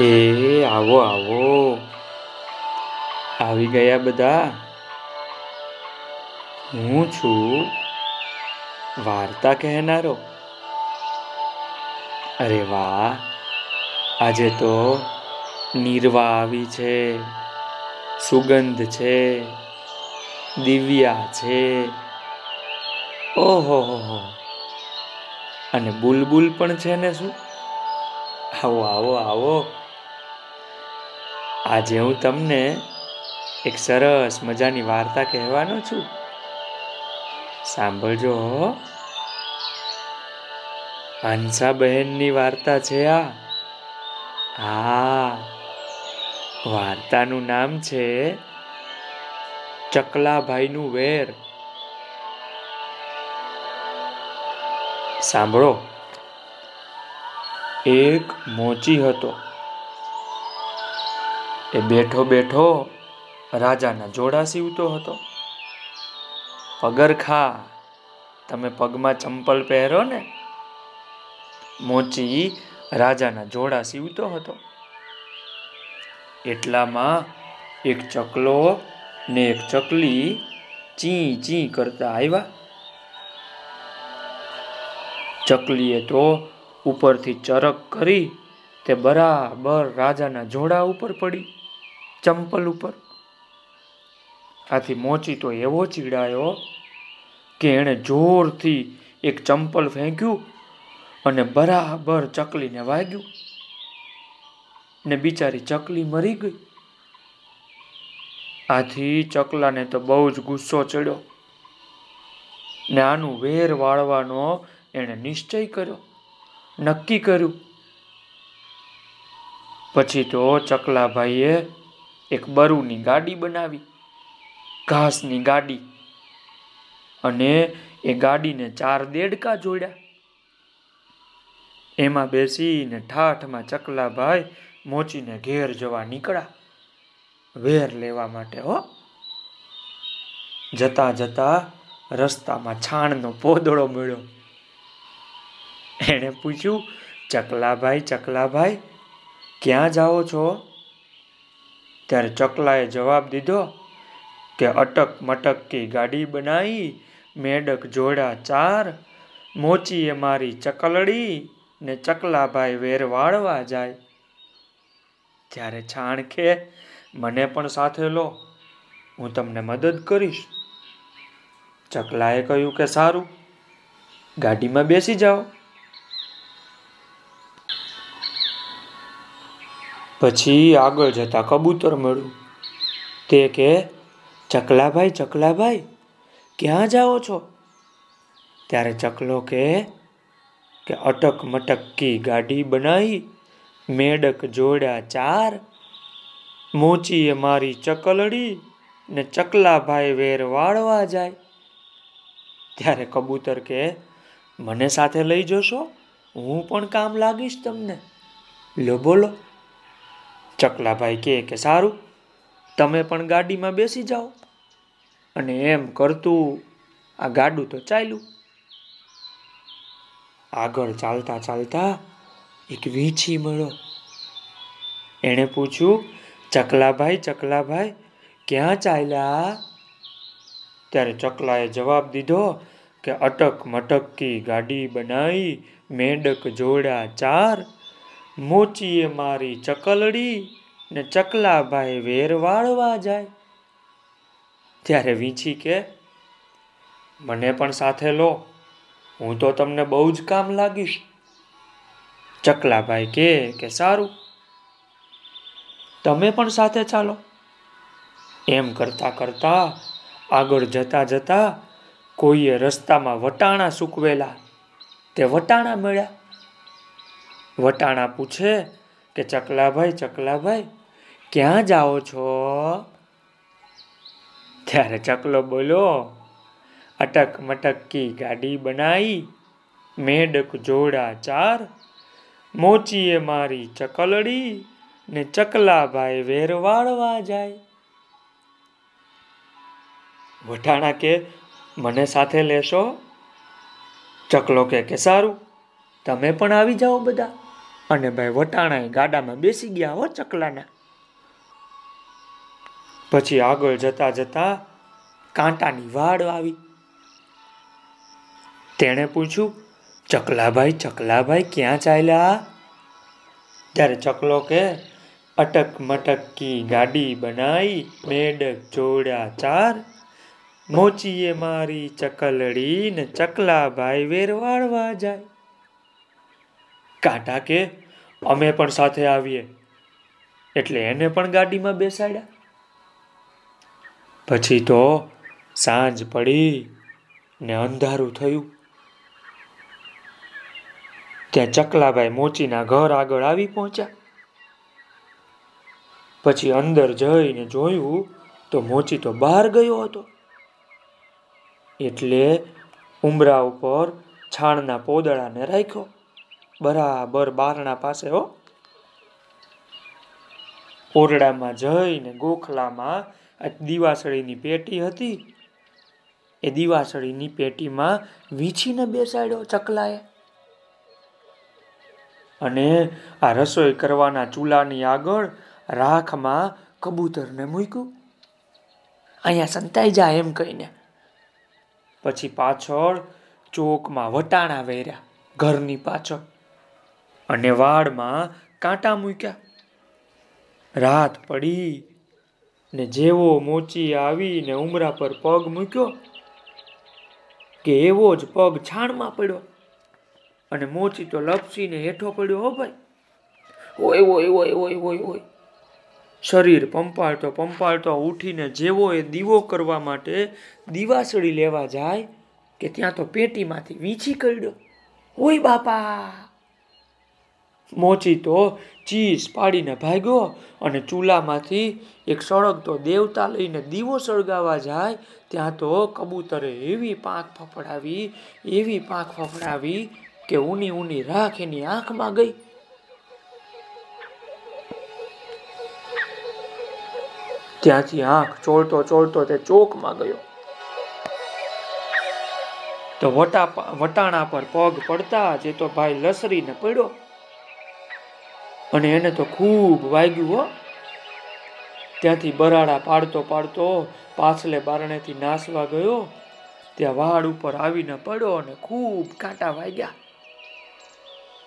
એ, આવો આવો. આવી ગયા બધા? હું છું વાર્તા કહેનારો. અરે વાહ, આજે તો નિર્વા આવી છે, સુગંધ છે, દિવ્યા છે. ઓહો, હો અને બુલબુલ પણ છે ને શું? આવો આવો આવો. આજે હું તમને એક સરસ મજાની વાર્તા કહેવાનો છું. સાંભળજો. હંસા બહેનની વાર્તા છે આ. હા, વાર્તાનું નામ છે ચકલાભાઈનું વેર. સાંભળો. એક મોચી હતો. એ બેઠો બેઠો રાજાના જોડા સીવતો હતો. પગરખા, તમે પગમાં ચંપલ પહેરો ને? મોચી રાજાના જોડા સીવતો હતો. એટલામાં એક ચકલો ને એક ચકલી ચી ચી કરતા આવ્યા ચકલીએ તો ઉપરથી ચરક કરી તે બરાબર રાજાના જોડા ઉપર પડી. ચંપલ ઉપર. આથી મોચી તો એવો ચીડાયો કે એણે જોરથી એક ચંપલ ફેંક્યું અને બરાબર ચકલીને વાગ્યું. ને બિચારી ચકલી મરી ગઈ. આથી ચકલાને તો બહુ જ ગુસ્સો ચડ્યો. ને આનું વેર વાળવાનો એણે નિશ્ચય કર્યો. નક્કી કર્યું. પછી તો ચકલાભાઈએ એક બરુની ગાડી બનાવી. ઘાસની ગાડી અને એ ગાડીને ચાર દેડકા જોડ્યા. એમાં બેસીને ઠાઠમાં ચકલાભાઈ મોચીને ઘેર જવા નીકળ્યા. વેર લેવા માટે, હો. જતા જતા રસ્તામાં છાણનો પોદળો મળ્યો. એણે પૂછ્યું, ચકલાભાઈ ચકલાભાઈ, ક્યાં જાઓ છો? ત્યારે ચકલાએ જવાબ દીધો કે અટક મટક કી ગાડી બનાવી મેડક જોડા ચાર, મોચીએ મારી ચકલડી ને ચકલાભાઈ વેર વાળવા જાય. ત્યારે છાણ કે મને પણ સાથે લો, હું તમને મદદ કરીશ. ચકલાએ કહ્યું કે સારું, ગાડીમાં બેસી જાઓ. પછી આગળ જતા કબૂતર મળ્યું. તે કે, ચકલાભાઈ ચકલાભાઈ, ક્યાં જાઓ છો? ત્યારે ચકલો કે કે અટક મટકી ગાડી બનાવી મેડક જોડ્યા ચાર, મોચીએ મારી ચકલડી ને ચકલાભાઈ વેર વાળવા જાય. ત્યારે કબૂતર કે, મને સાથે લઈ જશો? હું પણ કામ લાગીશ તમને. લો, બોલો. ચકલાભાઈ કહે કે, સારું, તમે પણ ગાડીમાં બેસી જાઓ. અને એમ કરતું આ ગાડું તો ચાલ્યું. આગળ ચાલતા ચાલતા એક વીંછી મળ્યો. એણે પૂછ્યું, ચકલાભાઈ ચકલાભાઈ, ક્યાં ચાલ્યા? ત્યારે ચકલાએ જવાબ દીધો કે, અટક મટકી ગાડી બનાવી મેડક જોડા ચાર મોચીએ મારી ચકલડી ને ચકલાભાઈ વેર વાળવા જાય. ત્યારે વીંછી કે, મને પણ સાથે લો, હું તો તમને બહુ જ કામ લાગીશ. ચકલાભાઈ કે કે સારું, તમે પણ સાથે ચાલો. એમ કરતા કરતા આગળ જતા જતા કોઈએ રસ્તામાં વટાણા સૂકવેલા. તે વટાણા મળ્યા. વટાણા પૂછે કે, ચકલાભાઈ ચકલાભાઈ, ક્યાં જાઓ છો? ત્યારે ચકલો બોલો અટક મટકી ગાડી બનાવી મેડક જોડા ચાર, મોચીએ મારી ચકલડી ને ચકલાભાઈ વેર વાળવા જાય. વટાણા કે, મને સાથે લેશો? ચકલો કે કે સારું, તમે પણ આવી જાઓ બધા. અને ભાઈ વટાણાએ ગાડામાં બેસી ગયા હો ચકલાના. પછી આગળ જતા જતા કાંટાની વાડ આવી તેણે પૂછ્યું, ચકલાભાઈ ચકલાભાઈ, ક્યાં ચાલ્યા? ત્યારે ચકલો કે, અટક મટકી ગાડી બનાવી મેડક જોડ્યા ચાર. મોચીએ મારી ચકલડી ને ચકલાભાઈ વેરવાડવા જાય. કાંટા કે અમે પણ સાથે આવીએ. એટલે એને પણ ગાડીમાં બેસાડ્યા. પછી તો સાંજ પડી ને અંધારું થયું. ત્યાં ચકલાભાઈ મોચીના ઘર આગળ આવી પહોંચ્યા. પછી અંદર જઈને જોયું તો મોચી તો બહાર ગયો હતો. એટલે ઉમરા ઉપર છાણના પોદળાને રાખ્યો. બરાબર બારણા પાસે હો. ઓરડામાં જઈને ગોખલામાં આ દીવાસળીની પેટી હતી. એ દીવાસળીની પેટીમાં વીછીને બેસાડ્યો ચકલાએ. અને આ રસોઈ કરવાના ચૂલાની આગળ રાખમાં કબૂતરને મૂક્યું. અહીંયા સંતાઈ જાય એમ કહીને. પછી પાછળ ચોકમાં વટાણા વેર્યા ઘરની પાછળ. અને વાડમાં કાંટા મૂક્યા. રાત પડી ને જેવો મોચી આવીને ઉમરા પર પગ મૂક્યો કે એવો જ પગ છાણમાં પડ્યો અને મોચી તો લપસીને હેઠો પડ્યો, હો ભાઈ, ઓય ઓય ઓય ઓય ઓય ઓય. શરીર પંપાળતો પંપાળતો ઉઠીને જેવો એ દીવો કરવા માટે દીવાસળી લેવા જાય કે ત્યાં તો પેટીમાંથી વીંછી કરડ્યો. ઓય બાપા મોચી તો ચીસ પાડીને ભાગ્યો અને ચૂલામાંથી એક સળગતો દેવતા લઈને દીવો સળગાવવા જાય, ત્યાં તો કબૂતરે એવી પાંખ ફફડાવી, એવી પાંખ ફફડાવી કે ઊની ઊની રાખ એની આંખમાં ગઈ. ત્યાંથી આંખ ચોળતો ચોળતો તે ચોકમાં ગયો. તો વટા વટાણા પર પગ પડતા જે તો ભાઈ લસરીને પડ્યો. અને એને તો ખૂબ વાગ્યું, હો. ત્યાંથી બરાડા પાડતો પાડતો પાછલે બારણેથી નાસવા ગયો. ત્યાં વાડ ઉપર આવીને પડ્યો અને ખૂબ કાંટા વાગ્યા.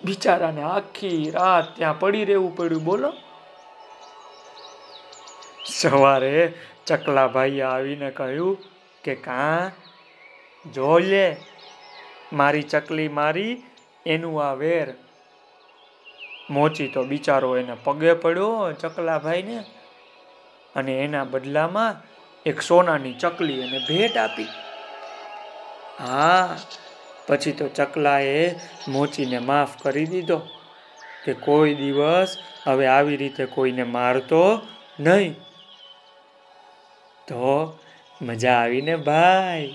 બિચારાને આખી રાત ત્યાં પડી રહેવું પડ્યું, બોલો. સવારે ચકલાભાઈએ આવીને કહ્યું કે, કાં, જોઈએ. મારી ચકલી મારી, એનું આ વેર મોચી તો બિચારો એને પગે પડ્યો, ચકલાભાઈને, અને એના બદલામાં એક સોનાની ચકલી એને ભેટ આપી. હા, પછી તો ચકલાએ મોચીને માફ કરી દીધો કે કોઈ દિવસ હવે આવી રીતે કોઈને મારતો નહીં. તો મજા આવીને ભાઈ.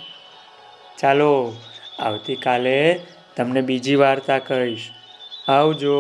ચાલો, આવતીકાલે તમને બીજી વાર્તા કહીશ. આવજો.